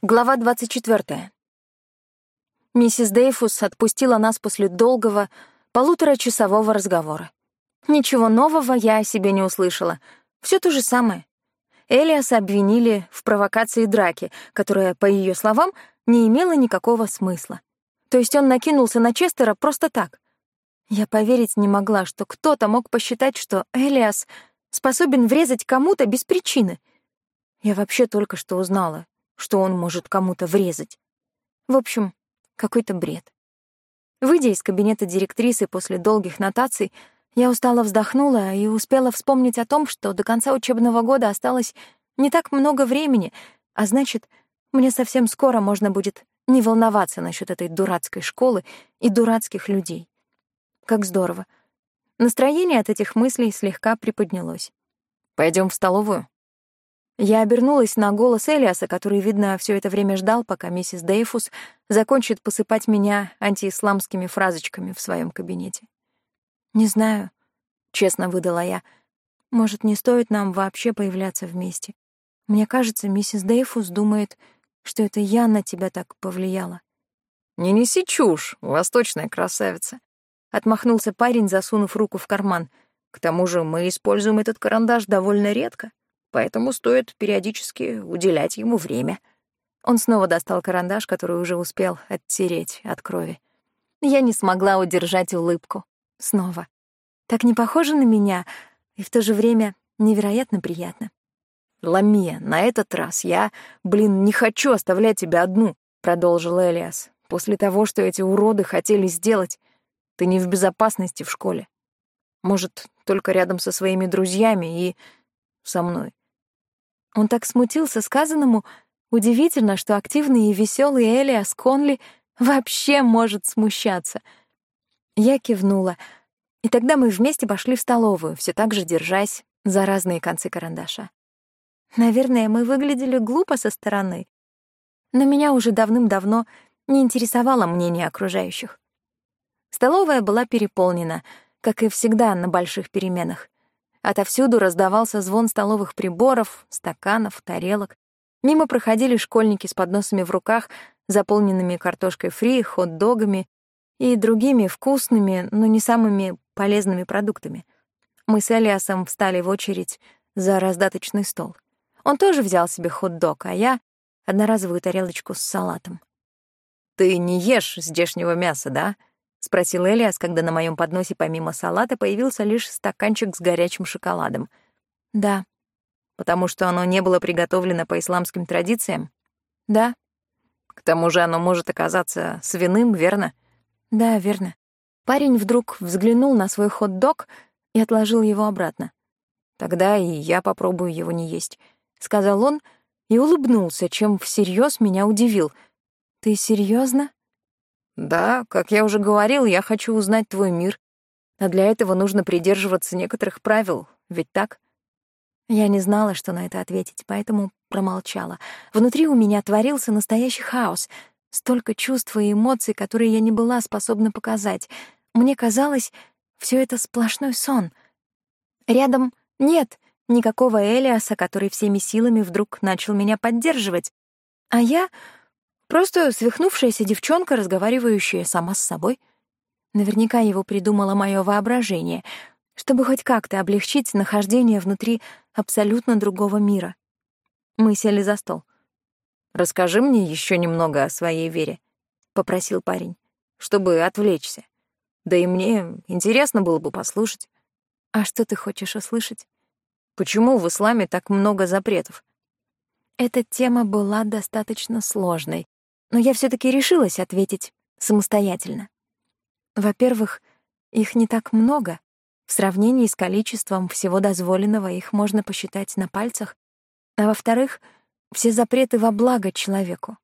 Глава 24. Миссис Дейфус отпустила нас после долгого, полуторачасового разговора. Ничего нового я о себе не услышала. Все то же самое. Элиаса обвинили в провокации драки, которая, по ее словам, не имела никакого смысла. То есть он накинулся на Честера просто так. Я поверить не могла, что кто-то мог посчитать, что Элиас способен врезать кому-то без причины. Я вообще только что узнала, что он может кому-то врезать. В общем, какой-то бред. Выйдя из кабинета директрисы после долгих нотаций, я устало вздохнула и успела вспомнить о том, что до конца учебного года осталось не так много времени, а значит, мне совсем скоро можно будет не волноваться насчет этой дурацкой школы и дурацких людей. Как здорово. Настроение от этих мыслей слегка приподнялось. Пойдем в столовую?» Я обернулась на голос Элиаса, который, видно, все это время ждал, пока миссис Дейфус закончит посыпать меня антиисламскими фразочками в своем кабинете. «Не знаю», — честно выдала я. «Может, не стоит нам вообще появляться вместе? Мне кажется, миссис Дейфус думает, что это я на тебя так повлияла». «Не неси чушь, восточная красавица», — отмахнулся парень, засунув руку в карман. «К тому же мы используем этот карандаш довольно редко поэтому стоит периодически уделять ему время. Он снова достал карандаш, который уже успел оттереть от крови. Я не смогла удержать улыбку. Снова. Так не похоже на меня, и в то же время невероятно приятно. «Ламия, на этот раз я, блин, не хочу оставлять тебя одну», — продолжил Элиас. «После того, что эти уроды хотели сделать, ты не в безопасности в школе. Может, только рядом со своими друзьями и со мной. Он так смутился сказанному. Удивительно, что активный и веселый Элиас Конли вообще может смущаться. Я кивнула, и тогда мы вместе пошли в столовую, все так же держась за разные концы карандаша. Наверное, мы выглядели глупо со стороны, но меня уже давным-давно не интересовало мнение окружающих. Столовая была переполнена, как и всегда на больших переменах. Отовсюду раздавался звон столовых приборов, стаканов, тарелок. Мимо проходили школьники с подносами в руках, заполненными картошкой фри, хот-догами и другими вкусными, но не самыми полезными продуктами. Мы с Элиасом встали в очередь за раздаточный стол. Он тоже взял себе хот-дог, а я — одноразовую тарелочку с салатом. «Ты не ешь здешнего мяса, да?» — спросил Элиас, когда на моем подносе помимо салата появился лишь стаканчик с горячим шоколадом. «Да». «Потому что оно не было приготовлено по исламским традициям?» «Да». «К тому же оно может оказаться свиным, верно?» «Да, верно». Парень вдруг взглянул на свой хот-дог и отложил его обратно. «Тогда и я попробую его не есть», — сказал он и улыбнулся, чем всерьез меня удивил. «Ты серьезно? Да, как я уже говорил, я хочу узнать твой мир. А для этого нужно придерживаться некоторых правил, ведь так? Я не знала, что на это ответить, поэтому промолчала. Внутри у меня творился настоящий хаос. Столько чувств и эмоций, которые я не была способна показать. Мне казалось, все это сплошной сон. Рядом нет никакого Элиаса, который всеми силами вдруг начал меня поддерживать. А я Просто свихнувшаяся девчонка, разговаривающая сама с собой. Наверняка его придумало мое воображение, чтобы хоть как-то облегчить нахождение внутри абсолютно другого мира. Мы сели за стол. «Расскажи мне еще немного о своей вере», — попросил парень, чтобы отвлечься. Да и мне интересно было бы послушать. А что ты хочешь услышать? Почему в исламе так много запретов? Эта тема была достаточно сложной, но я все таки решилась ответить самостоятельно. Во-первых, их не так много. В сравнении с количеством всего дозволенного их можно посчитать на пальцах. А во-вторых, все запреты во благо человеку.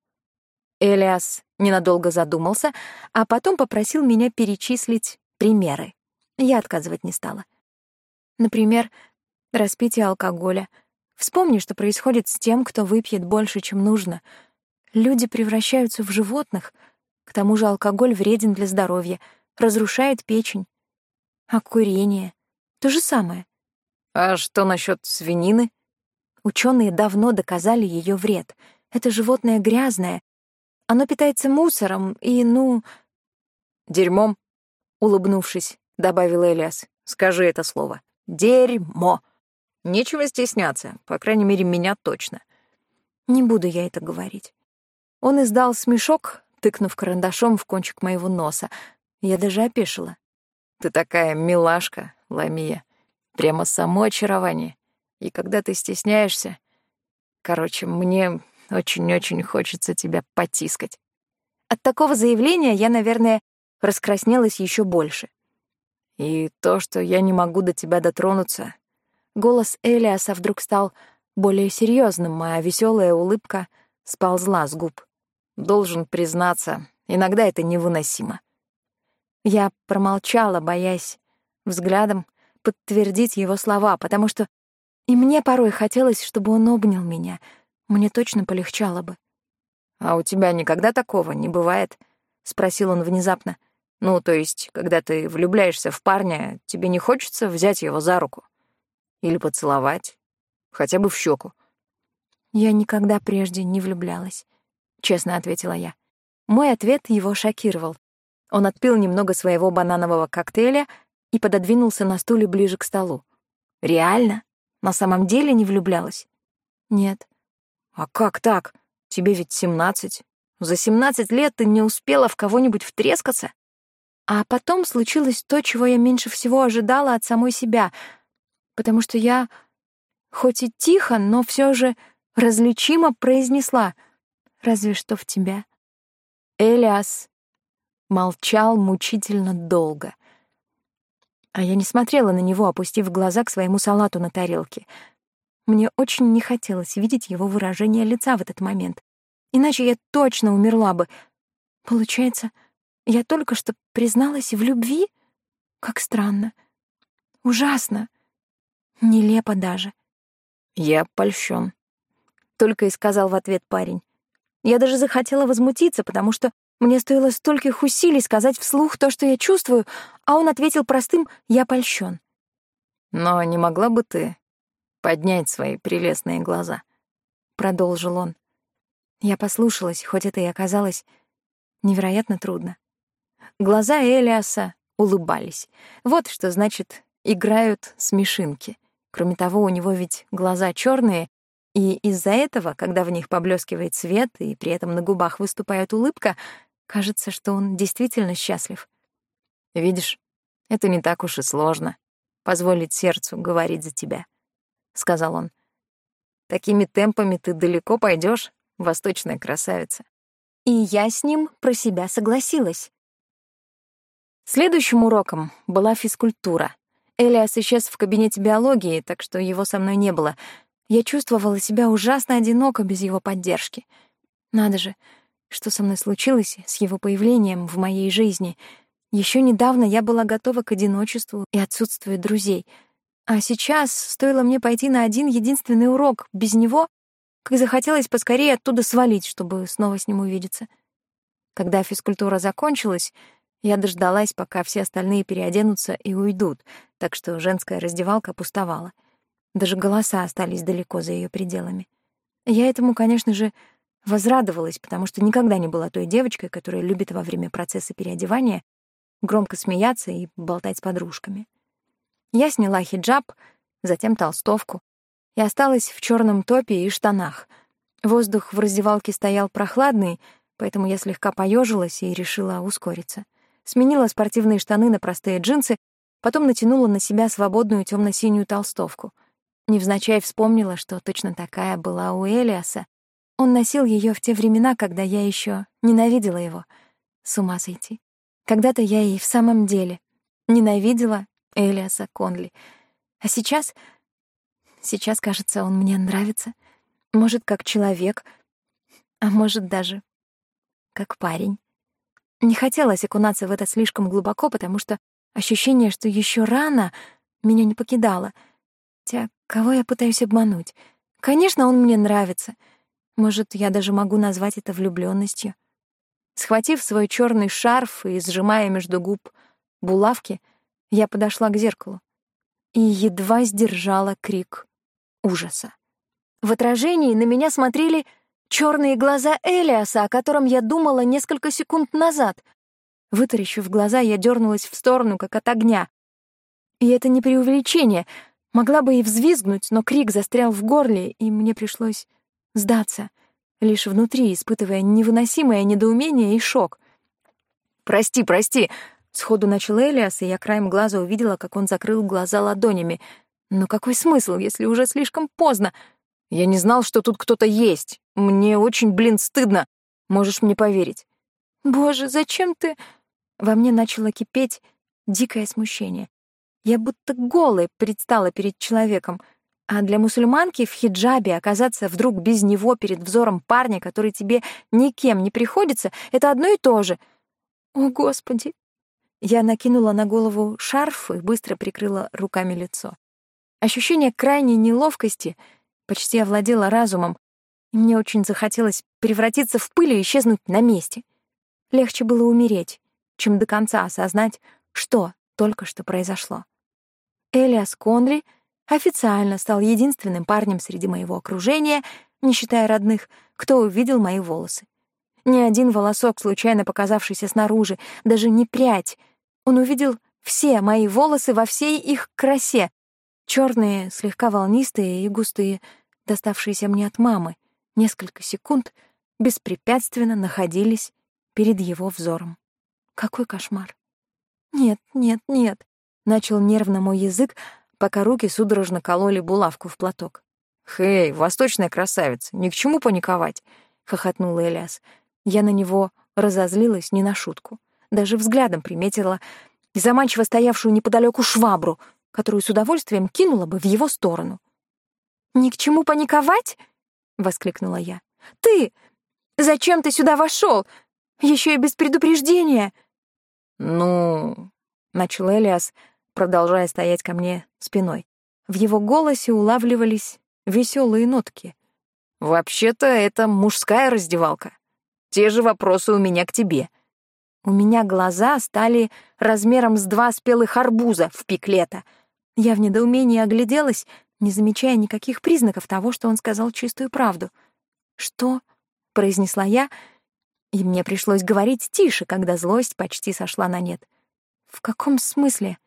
Элиас ненадолго задумался, а потом попросил меня перечислить примеры. Я отказывать не стала. Например, распитие алкоголя. Вспомни, что происходит с тем, кто выпьет больше, чем нужно — Люди превращаются в животных. К тому же алкоголь вреден для здоровья, разрушает печень. А курение — то же самое. А что насчет свинины? Ученые давно доказали ее вред. Это животное грязное. Оно питается мусором и, ну... «Дерьмом», — улыбнувшись, добавил Элиас. «Скажи это слово. Дерьмо. Нечего стесняться, по крайней мере, меня точно». Не буду я это говорить. Он издал смешок, тыкнув карандашом в кончик моего носа. Я даже опешила. «Ты такая милашка, Ламия. Прямо само очарование. И когда ты стесняешься... Короче, мне очень-очень хочется тебя потискать». От такого заявления я, наверное, раскраснелась еще больше. И то, что я не могу до тебя дотронуться. Голос Элиаса вдруг стал более серьезным, а веселая улыбка сползла с губ. Должен признаться, иногда это невыносимо. Я промолчала, боясь взглядом подтвердить его слова, потому что и мне порой хотелось, чтобы он обнял меня. Мне точно полегчало бы. «А у тебя никогда такого не бывает?» — спросил он внезапно. «Ну, то есть, когда ты влюбляешься в парня, тебе не хочется взять его за руку? Или поцеловать? Хотя бы в щеку?» «Я никогда прежде не влюблялась», — честно ответила я. Мой ответ его шокировал. Он отпил немного своего бананового коктейля и пододвинулся на стуле ближе к столу. «Реально? На самом деле не влюблялась?» «Нет». «А как так? Тебе ведь семнадцать. За семнадцать лет ты не успела в кого-нибудь втрескаться?» А потом случилось то, чего я меньше всего ожидала от самой себя, потому что я, хоть и тихо, но все же различимо произнесла «Разве что в тебя». Элиас молчал мучительно долго. А я не смотрела на него, опустив глаза к своему салату на тарелке. Мне очень не хотелось видеть его выражение лица в этот момент. Иначе я точно умерла бы. Получается, я только что призналась в любви? Как странно. Ужасно. Нелепо даже. Я польщен. Только и сказал в ответ парень. Я даже захотела возмутиться, потому что мне стоило стольких усилий сказать вслух то, что я чувствую, а он ответил простым «я польщен». «Но не могла бы ты поднять свои прелестные глаза?» — продолжил он. Я послушалась, хоть это и оказалось невероятно трудно. Глаза Элиаса улыбались. Вот что значит «играют смешинки». Кроме того, у него ведь глаза черные, и из-за этого, когда в них поблескивает свет и при этом на губах выступает улыбка, Кажется, что он действительно счастлив. Видишь, это не так уж и сложно — позволить сердцу говорить за тебя, — сказал он. Такими темпами ты далеко пойдешь, восточная красавица. И я с ним про себя согласилась. Следующим уроком была физкультура. Элиас исчез в кабинете биологии, так что его со мной не было. Я чувствовала себя ужасно одиноко без его поддержки. Надо же, что со мной случилось с его появлением в моей жизни. Еще недавно я была готова к одиночеству и отсутствию друзей. А сейчас стоило мне пойти на один единственный урок без него, как захотелось поскорее оттуда свалить, чтобы снова с ним увидеться. Когда физкультура закончилась, я дождалась, пока все остальные переоденутся и уйдут, так что женская раздевалка пустовала. Даже голоса остались далеко за ее пределами. Я этому, конечно же, Возрадовалась, потому что никогда не была той девочкой, которая любит во время процесса переодевания громко смеяться и болтать с подружками. Я сняла хиджаб, затем толстовку и осталась в черном топе и штанах. Воздух в раздевалке стоял прохладный, поэтому я слегка поежилась и решила ускориться. Сменила спортивные штаны на простые джинсы, потом натянула на себя свободную темно синюю толстовку. Невзначай вспомнила, что точно такая была у Элиаса, он носил ее в те времена, когда я еще ненавидела его. С ума сойти. Когда-то я и в самом деле ненавидела Элиаса Конли. А сейчас... Сейчас, кажется, он мне нравится. Может, как человек, а может, даже как парень. Не хотелось окунаться в это слишком глубоко, потому что ощущение, что еще рано, меня не покидало. Хотя кого я пытаюсь обмануть? Конечно, он мне нравится — может, я даже могу назвать это влюблённостью. Схватив свой чёрный шарф и сжимая между губ булавки, я подошла к зеркалу и едва сдержала крик ужаса. В отражении на меня смотрели Черные глаза Элиаса, о котором я думала несколько секунд назад. Вытаращив глаза, я дернулась в сторону, как от огня. И это не преувеличение. Могла бы и взвизгнуть, но крик застрял в горле, и мне пришлось сдаться, лишь внутри, испытывая невыносимое недоумение и шок. «Прости, прости!» — сходу начал Элиас, и я краем глаза увидела, как он закрыл глаза ладонями. «Но какой смысл, если уже слишком поздно? Я не знал, что тут кто-то есть. Мне очень, блин, стыдно. Можешь мне поверить?» «Боже, зачем ты...» Во мне начало кипеть дикое смущение. Я будто голой предстала перед человеком, а для мусульманки в хиджабе оказаться вдруг без него перед взором парня, который тебе никем не приходится, это одно и то же. О, Господи! Я накинула на голову шарф и быстро прикрыла руками лицо. Ощущение крайней неловкости почти овладело разумом, и мне очень захотелось превратиться в пыль и исчезнуть на месте. Легче было умереть, чем до конца осознать, что только что произошло. Элиас Конри официально стал единственным парнем среди моего окружения, не считая родных, кто увидел мои волосы. Ни один волосок, случайно показавшийся снаружи, даже не прядь. Он увидел все мои волосы во всей их красе. черные, слегка волнистые и густые, доставшиеся мне от мамы, несколько секунд беспрепятственно находились перед его взором. Какой кошмар. Нет, нет, нет. Начал нервно мой язык, пока руки судорожно кололи булавку в платок. «Хей, восточная красавица, ни к чему паниковать», — хохотнул Элиас. Я на него разозлилась не на шутку. Даже взглядом приметила заманчиво стоявшую неподалеку швабру, которую с удовольствием кинула бы в его сторону. «Ни к чему паниковать?» — воскликнула я. «Ты! Зачем ты сюда вошел? Еще и без предупреждения!» «Ну...» — начал Элиас, продолжая стоять ко мне спиной. В его голосе улавливались веселые нотки. «Вообще-то это мужская раздевалка. Те же вопросы у меня к тебе». У меня глаза стали размером с два спелых арбуза в пик лета. Я в недоумении огляделась, не замечая никаких признаков того, что он сказал чистую правду. «Что?» — произнесла я, и мне пришлось говорить тише, когда злость почти сошла на нет. «В каком смысле?»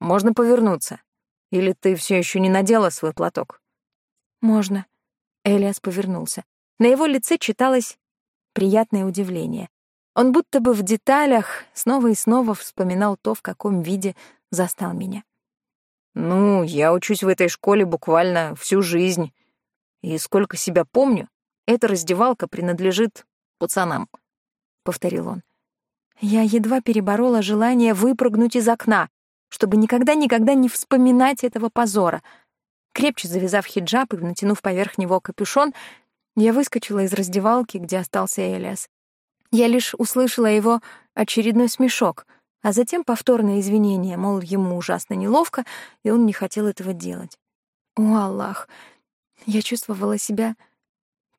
Можно повернуться. Или ты все еще не надела свой платок? Можно. Элиас повернулся. На его лице читалось приятное удивление. Он будто бы в деталях снова и снова вспоминал то, в каком виде застал меня. «Ну, я учусь в этой школе буквально всю жизнь. И сколько себя помню, эта раздевалка принадлежит пацанам», — повторил он. Я едва переборола желание выпрыгнуть из окна чтобы никогда-никогда не вспоминать этого позора. Крепче завязав хиджаб и натянув поверх него капюшон, я выскочила из раздевалки, где остался Элиас. Я лишь услышала его очередной смешок, а затем повторное извинение, мол, ему ужасно неловко, и он не хотел этого делать. О, Аллах! Я чувствовала себя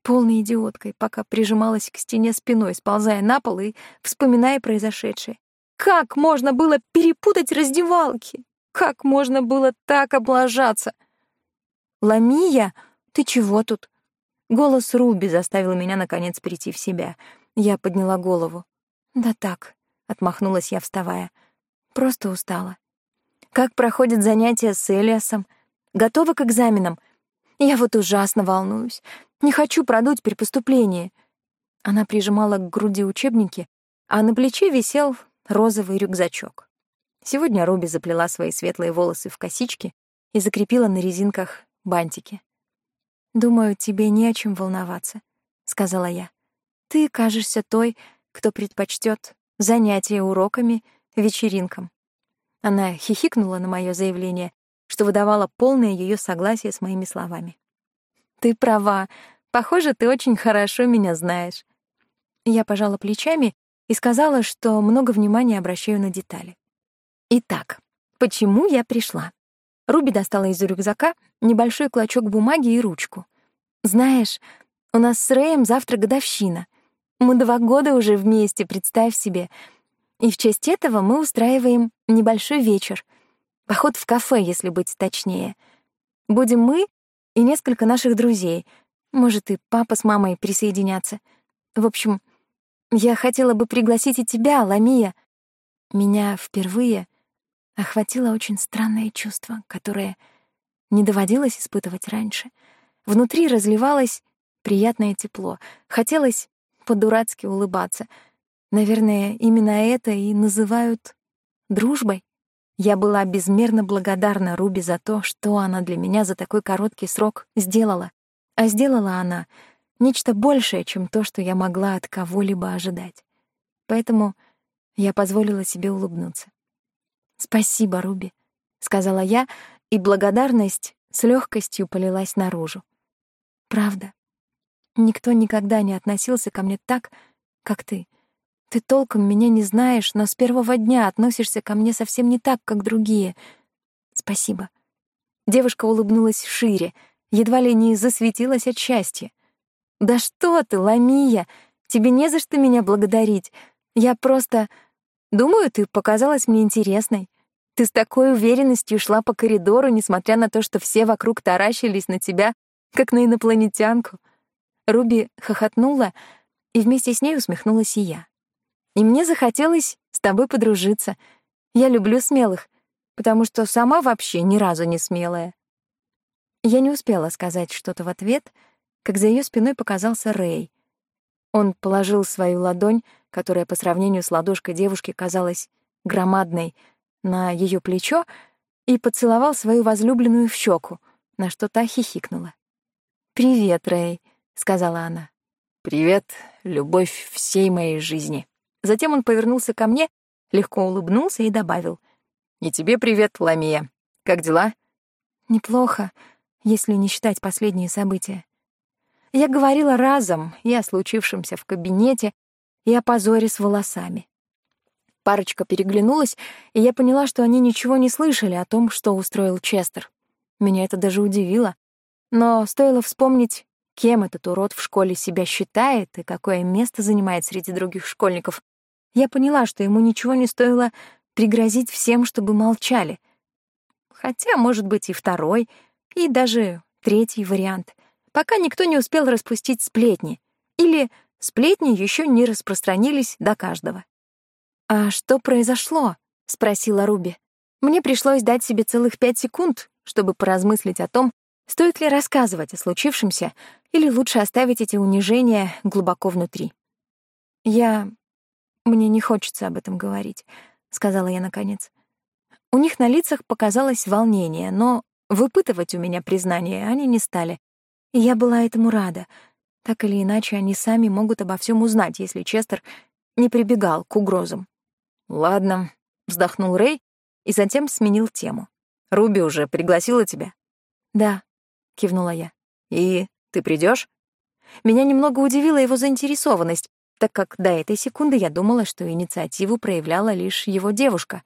полной идиоткой, пока прижималась к стене спиной, сползая на пол и вспоминая произошедшее. Как можно было перепутать раздевалки? Как можно было так облажаться? «Ламия, ты чего тут?» Голос Руби заставил меня, наконец, прийти в себя. Я подняла голову. «Да так», — отмахнулась я, вставая. «Просто устала». «Как проходит занятие с Элиасом? Готова к экзаменам?» «Я вот ужасно волнуюсь. Не хочу продуть при поступлении». Она прижимала к груди учебники, а на плече висел розовый рюкзачок. Сегодня Руби заплела свои светлые волосы в косички и закрепила на резинках бантики. «Думаю, тебе не о чем волноваться», — сказала я. «Ты кажешься той, кто предпочтет занятия уроками вечеринкам». Она хихикнула на мое заявление, что выдавало полное ее согласие с моими словами. «Ты права. Похоже, ты очень хорошо меня знаешь». Я пожала плечами и сказала, что много внимания обращаю на детали. Итак, почему я пришла? Руби достала из рюкзака небольшой клочок бумаги и ручку. «Знаешь, у нас с Рэем завтра годовщина. Мы два года уже вместе, представь себе. И в честь этого мы устраиваем небольшой вечер. Поход в кафе, если быть точнее. Будем мы и несколько наших друзей. Может, и папа с мамой присоединятся. В общем, я хотела бы пригласить и тебя, Ламия. Меня впервые охватило очень странное чувство, которое не доводилось испытывать раньше. Внутри разливалось приятное тепло. Хотелось по-дурацки улыбаться. Наверное, именно это и называют дружбой. Я была безмерно благодарна Руби за то, что она для меня за такой короткий срок сделала. А сделала она нечто большее, чем то, что я могла от кого-либо ожидать. Поэтому я позволила себе улыбнуться. «Спасибо, Руби», — сказала я, и благодарность с легкостью полилась наружу. Правда. Никто никогда не относился ко мне так, как ты. Ты толком меня не знаешь, но с первого дня относишься ко мне совсем не так, как другие. Спасибо. Девушка улыбнулась шире, едва ли не засветилась от счастья. Да что ты, Ламия, тебе не за что меня благодарить. Я просто... Думаю, ты показалась мне интересной. Ты с такой уверенностью шла по коридору, несмотря на то, что все вокруг таращились на тебя, как на инопланетянку. Руби хохотнула, и вместе с ней усмехнулась и я. И мне захотелось с тобой подружиться. Я люблю смелых, потому что сама вообще ни разу не смелая. Я не успела сказать что-то в ответ, как за ее спиной показался Рэй. Он положил свою ладонь, которая по сравнению с ладошкой девушки казалась громадной, на ее плечо и поцеловал свою возлюбленную в щеку, на что та хихикнула. «Привет, Рэй», — сказала она. «Привет, любовь всей моей жизни». Затем он повернулся ко мне, легко улыбнулся и добавил. «И тебе привет, Ламия. Как дела?» «Неплохо, если не считать последние события. Я говорила разом и о случившемся в кабинете, и о позоре с волосами. Парочка переглянулась, и я поняла, что они ничего не слышали о том, что устроил Честер. Меня это даже удивило. Но стоило вспомнить, кем этот урод в школе себя считает и какое место занимает среди других школьников, я поняла, что ему ничего не стоило пригрозить всем, чтобы молчали. Хотя, может быть, и второй, и даже третий вариант, пока никто не успел распустить сплетни, или сплетни еще не распространились до каждого. «А что произошло?» — спросила Руби. Мне пришлось дать себе целых пять секунд, чтобы поразмыслить о том, стоит ли рассказывать о случившемся или лучше оставить эти унижения глубоко внутри. «Я... мне не хочется об этом говорить», — сказала я наконец. У них на лицах показалось волнение, но выпытывать у меня признание они не стали. И я была этому рада. Так или иначе, они сами могут обо всем узнать, если Честер не прибегал к угрозам. «Ладно», — вздохнул Рэй и затем сменил тему. «Руби уже пригласила тебя?» «Да», — кивнула я. «И ты придешь? Меня немного удивила его заинтересованность, так как до этой секунды я думала, что инициативу проявляла лишь его девушка.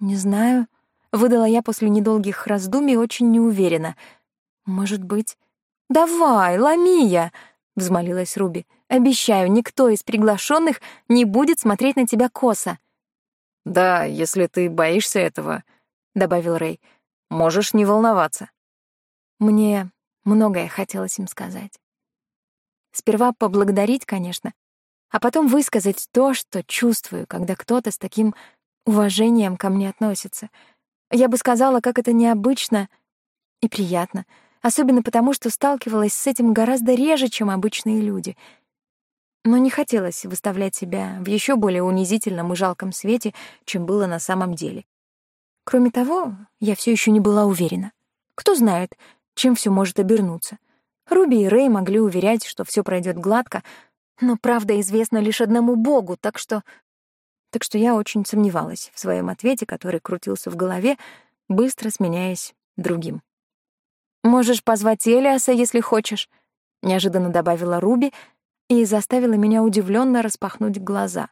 «Не знаю», — выдала я после недолгих раздумий очень неуверенно. «Может быть...» «Давай, ломи я!» — взмолилась Руби. «Обещаю, никто из приглашенных не будет смотреть на тебя косо». «Да, если ты боишься этого», — добавил Рэй, — «можешь не волноваться». Мне многое хотелось им сказать. Сперва поблагодарить, конечно, а потом высказать то, что чувствую, когда кто-то с таким уважением ко мне относится. Я бы сказала, как это необычно и приятно, особенно потому, что сталкивалась с этим гораздо реже, чем обычные люди — но не хотелось выставлять себя в еще более унизительном и жалком свете, чем было на самом деле. Кроме того, я все еще не была уверена. Кто знает, чем все может обернуться. Руби и Рэй могли уверять, что все пройдет гладко, но правда известна лишь одному Богу, так что... Так что я очень сомневалась в своем ответе, который крутился в голове, быстро сменяясь другим. «Можешь позвать Элиаса, если хочешь», — неожиданно добавила Руби, и заставила меня удивленно распахнуть глаза.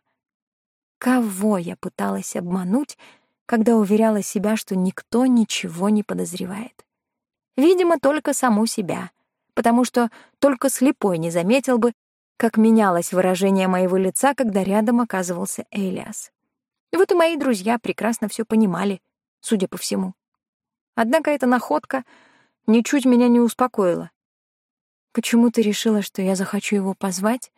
Кого я пыталась обмануть, когда уверяла себя, что никто ничего не подозревает? Видимо, только саму себя, потому что только слепой не заметил бы, как менялось выражение моего лица, когда рядом оказывался Элиас. Вот и мои друзья прекрасно все понимали, судя по всему. Однако эта находка ничуть меня не успокоила. Почему ты решила, что я захочу его позвать?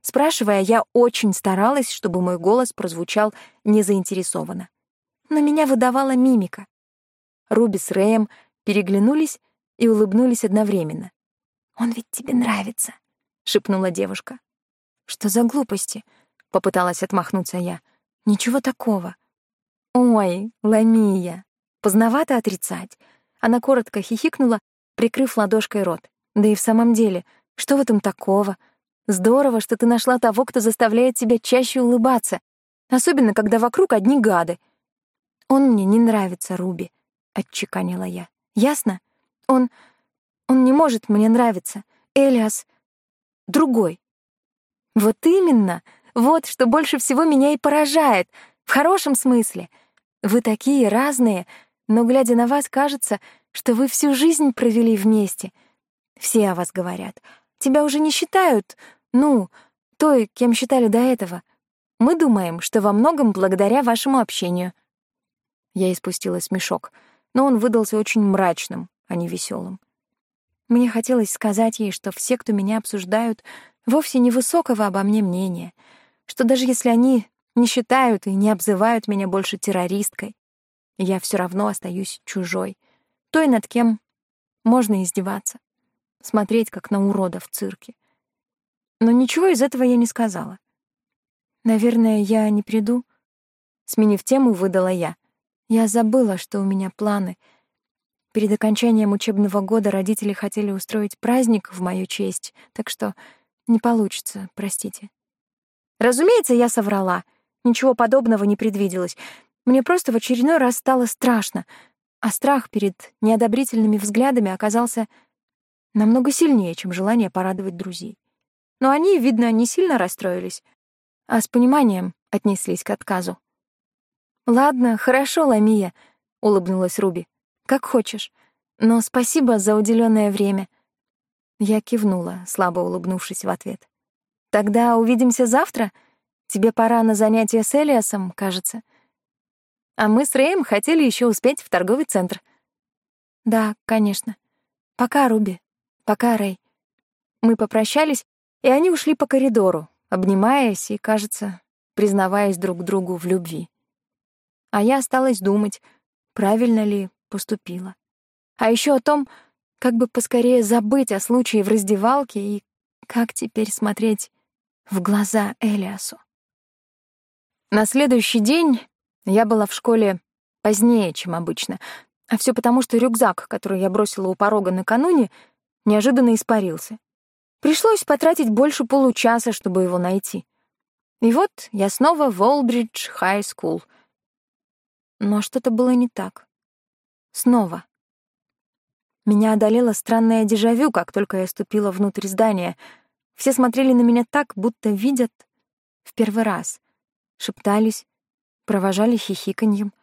Спрашивая, я очень старалась, чтобы мой голос прозвучал незаинтересованно. Но меня выдавала мимика. Руби с Рэем переглянулись и улыбнулись одновременно. «Он ведь тебе нравится», — шепнула девушка. «Что за глупости?» — попыталась отмахнуться я. «Ничего такого». «Ой, Ламия, поздновато отрицать». Она коротко хихикнула, прикрыв ладошкой рот. «Да и в самом деле, что в этом такого? Здорово, что ты нашла того, кто заставляет тебя чаще улыбаться, особенно когда вокруг одни гады. Он мне не нравится, Руби, отчеканила я. Ясно? Он он не может мне нравиться. Элиас другой. Вот именно. Вот что больше всего меня и поражает, в хорошем смысле. Вы такие разные, но глядя на вас, кажется, что вы всю жизнь провели вместе. Все о вас говорят. Тебя уже не считают, ну, той, кем считали до этого. Мы думаем, что во многом благодаря вашему общению. Я испустила смешок, но он выдался очень мрачным, а не веселым. Мне хотелось сказать ей, что все, кто меня обсуждают, вовсе не высокого обо мне мнения, что даже если они не считают и не обзывают меня больше террористкой, я все равно остаюсь чужой, той, над кем можно издеваться, смотреть как на урода в цирке. Но ничего из этого я не сказала. Наверное, я не приду. Сменив тему, выдала я. Я забыла, что у меня планы. Перед окончанием учебного года родители хотели устроить праздник в мою честь, так что не получится, простите. Разумеется, я соврала. Ничего подобного не предвиделось. Мне просто в очередной раз стало страшно, а страх перед неодобрительными взглядами оказался намного сильнее, чем желание порадовать друзей. Но они, видно, не сильно расстроились, а с пониманием отнеслись к отказу. «Ладно, хорошо, Ламия», — улыбнулась Руби. «Как хочешь. Но спасибо за уделенное время». Я кивнула, слабо улыбнувшись в ответ. «Тогда увидимся завтра? Тебе пора на занятия с Элиасом, кажется. А мы с Рэем хотели еще успеть в торговый центр». «Да, конечно. Пока, Руби. Пока, Рэй». Мы попрощались, и они ушли по коридору, обнимаясь и, кажется, признаваясь друг другу в любви. А я осталась думать, правильно ли поступила. А еще о том, как бы поскорее забыть о случае в раздевалке и как теперь смотреть в глаза Элиасу. На следующий день я была в школе позднее, чем обычно, а все потому, что рюкзак, который я бросила у порога накануне, неожиданно испарился. Пришлось потратить больше получаса, чтобы его найти. И вот я снова в Олбридж Хай Скул. Но что-то было не так. Снова. Меня одолело странное дежавю, как только я ступила внутрь здания. Все смотрели на меня так, будто видят в первый раз. Шептались, провожали хихиканьем.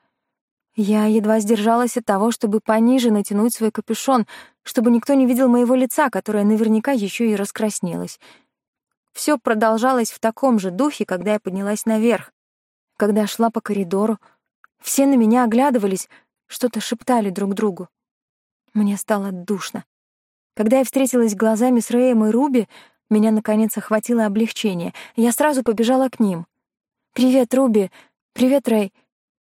Я едва сдержалась от того, чтобы пониже натянуть свой капюшон, чтобы никто не видел моего лица, которое наверняка еще и раскраснелось. Все продолжалось в таком же духе, когда я поднялась наверх. Когда шла по коридору, все на меня оглядывались, что-то шептали друг другу. Мне стало душно. Когда я встретилась глазами с Рэем и Руби, меня, наконец, охватило облегчение. Я сразу побежала к ним. «Привет, Руби! Привет, Рэй!»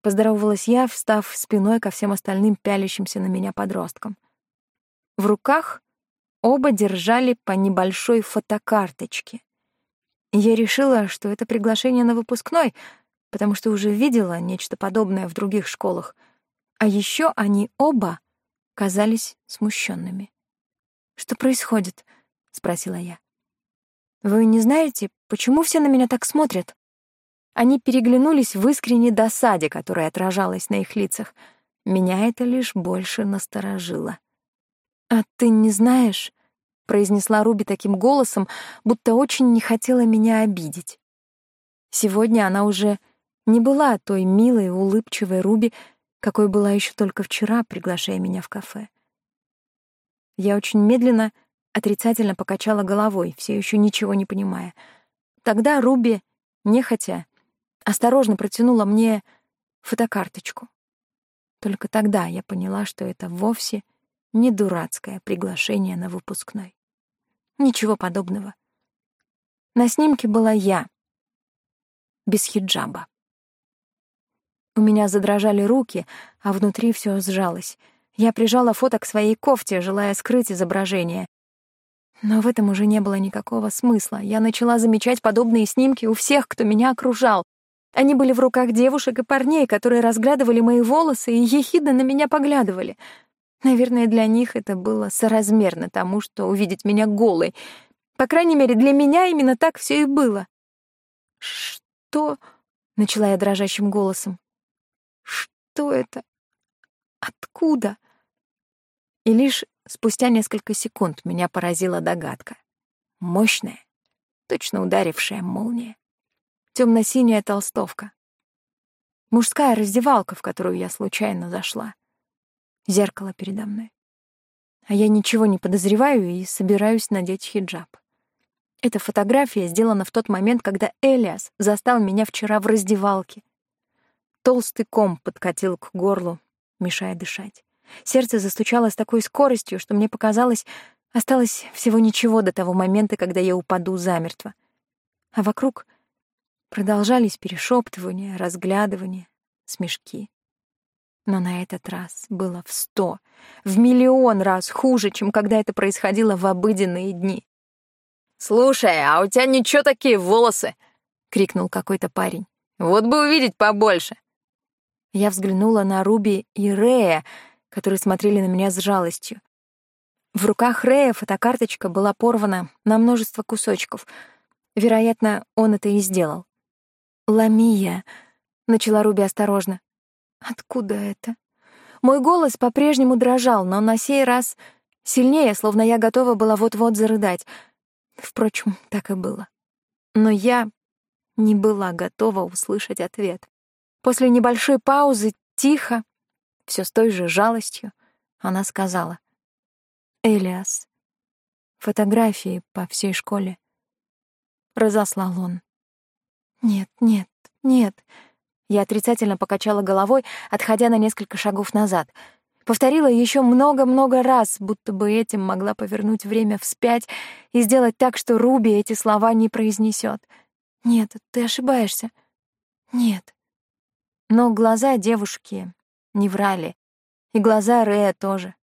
Поздоровалась я, встав спиной ко всем остальным пялящимся на меня подросткам. В руках оба держали по небольшой фотокарточке. Я решила, что это приглашение на выпускной, потому что уже видела нечто подобное в других школах. А еще они оба казались смущенными. «Что происходит?» — спросила я. «Вы не знаете, почему все на меня так смотрят?» Они переглянулись в искренней досаде, которая отражалась на их лицах. Меня это лишь больше насторожило. «А ты не знаешь?» — произнесла Руби таким голосом, будто очень не хотела меня обидеть. Сегодня она уже не была той милой, улыбчивой Руби, какой была еще только вчера, приглашая меня в кафе. Я очень медленно, отрицательно покачала головой, все еще ничего не понимая. Тогда Руби, нехотя, осторожно протянула мне фотокарточку. Только тогда я поняла, что это вовсе не дурацкое приглашение на выпускной. Ничего подобного. На снимке была я, без хиджаба. У меня задрожали руки, а внутри все сжалось. Я прижала фото к своей кофте, желая скрыть изображение. Но в этом уже не было никакого смысла. Я начала замечать подобные снимки у всех, кто меня окружал. Они были в руках девушек и парней, которые разглядывали мои волосы и ехидно на меня поглядывали. Наверное, для них это было соразмерно тому, что увидеть меня голой. По крайней мере, для меня именно так все и было. «Что?» — начала я дрожащим голосом. «Что это? Откуда?» И лишь спустя несколько секунд меня поразила догадка. Мощная, точно ударившая молния. Темно-синяя толстовка. Мужская раздевалка, в которую я случайно зашла. Зеркало передо мной. А я ничего не подозреваю и собираюсь надеть хиджаб. Эта фотография сделана в тот момент, когда Элиас застал меня вчера в раздевалке. Толстый ком подкатил к горлу, мешая дышать. Сердце застучало с такой скоростью, что мне показалось, осталось всего ничего до того момента, когда я упаду замертво. А вокруг продолжались перешептывания, разглядывания, смешки. Но на этот раз было в сто, в миллион раз хуже, чем когда это происходило в обыденные дни. «Слушай, а у тебя ничего такие волосы!» — крикнул какой-то парень. «Вот бы увидеть побольше!» Я взглянула на Руби и Рея, которые смотрели на меня с жалостью. В руках Рея фотокарточка была порвана на множество кусочков. Вероятно, он это и сделал. «Ламия», — начала Руби осторожно. «Откуда это?» Мой голос по-прежнему дрожал, но на сей раз сильнее, словно я готова была вот-вот зарыдать. Впрочем, так и было. Но я не была готова услышать ответ. После небольшой паузы, тихо, все с той же жалостью, она сказала. «Элиас, фотографии по всей школе». Разослал он. «Нет, нет, нет». Я отрицательно покачала головой, отходя на несколько шагов назад. Повторила еще много-много раз, будто бы этим могла повернуть время вспять и сделать так, что Руби эти слова не произнесет. «Нет, ты ошибаешься». «Нет». Но глаза девушки не врали, и глаза Рея тоже.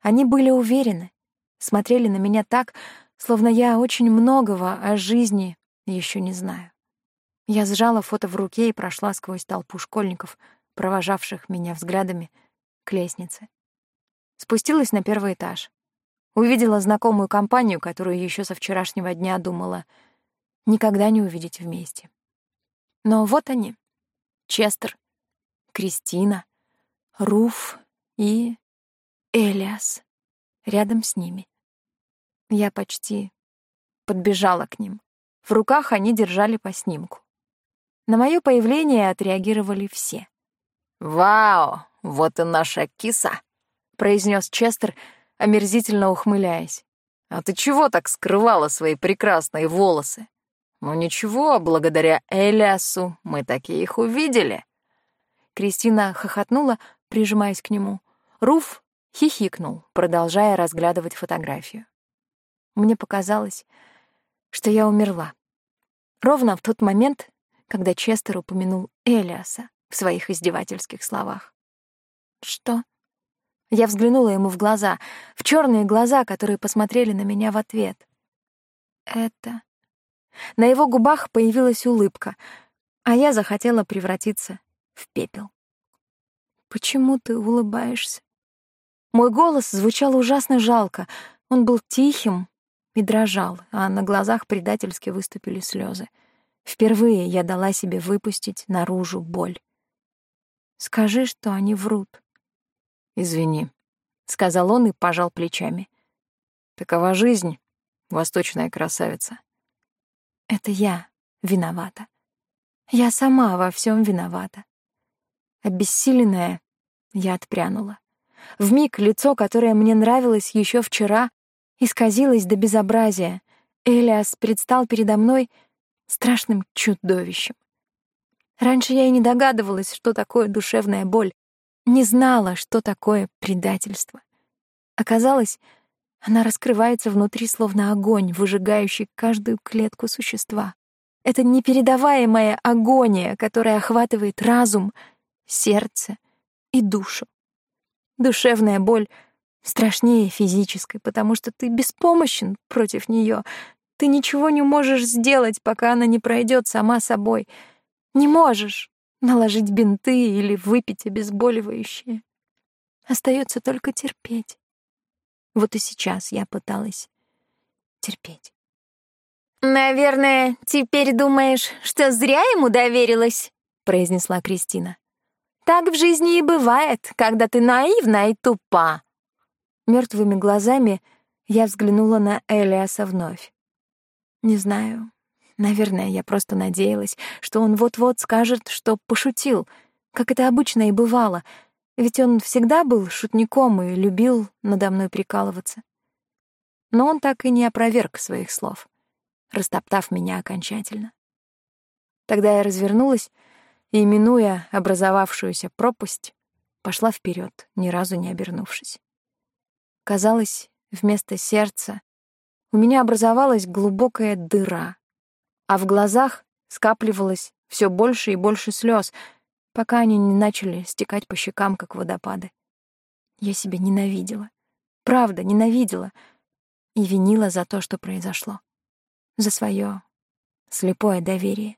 Они были уверены, смотрели на меня так, словно я очень многого о жизни еще не знаю. Я сжала фото в руке и прошла сквозь толпу школьников, провожавших меня взглядами, к лестнице. Спустилась на первый этаж. Увидела знакомую компанию, которую еще со вчерашнего дня думала никогда не увидеть вместе. Но вот они. Честер, Кристина, Руф и Элиас рядом с ними. Я почти подбежала к ним. В руках они держали по снимку. На мое появление отреагировали все. «Вау, вот и наша киса!» — произнес Честер, омерзительно ухмыляясь. «А ты чего так скрывала свои прекрасные волосы? Ну ничего, благодаря Элиасу мы такие их увидели». Кристина хохотнула, прижимаясь к нему. Руф хихикнул, продолжая разглядывать фотографию. Мне показалось, что я умерла. Ровно в тот момент, когда Честер упомянул Элиаса в своих издевательских словах. «Что?» Я взглянула ему в глаза, в черные глаза, которые посмотрели на меня в ответ. «Это...» На его губах появилась улыбка, а я захотела превратиться в пепел. «Почему ты улыбаешься?» Мой голос звучал ужасно жалко. Он был тихим и дрожал, а на глазах предательски выступили слезы. Впервые я дала себе выпустить наружу боль. «Скажи, что они врут». «Извини», — сказал он и пожал плечами. «Такова жизнь, восточная красавица». «Это я виновата. Я сама во всем виновата. Обессиленная, я отпрянула. Вмиг лицо, которое мне нравилось еще вчера, исказилось до безобразия. Элиас предстал передо мной страшным чудовищем. Раньше я и не догадывалась, что такое душевная боль, не знала, что такое предательство. Оказалось, Она раскрывается внутри, словно огонь, выжигающий каждую клетку существа. Это непередаваемая агония, которая охватывает разум, сердце и душу. Душевная боль страшнее физической, потому что ты беспомощен против нее. Ты ничего не можешь сделать, пока она не пройдет сама собой. Не можешь наложить бинты или выпить обезболивающее. Остается только терпеть. Вот и сейчас я пыталась терпеть. «Наверное, теперь думаешь, что зря ему доверилась?» — произнесла Кристина. «Так в жизни и бывает, когда ты наивна и тупа». Мертвыми глазами я взглянула на Элиаса вновь. Не знаю, наверное, я просто надеялась, что он вот-вот скажет, что пошутил, как это обычно и бывало, ведь он всегда был шутником и любил надо мной прикалываться. Но он так и не опроверг своих слов растоптав меня окончательно. Тогда я развернулась и, минуя образовавшуюся пропасть, пошла вперед, ни разу не обернувшись. Казалось, вместо сердца у меня образовалась глубокая дыра, а в глазах скапливалось все больше и больше слез, пока они не начали стекать по щекам, как водопады. Я себя ненавидела. Правда, ненавидела. И винила за то, что произошло за свое слепое доверие.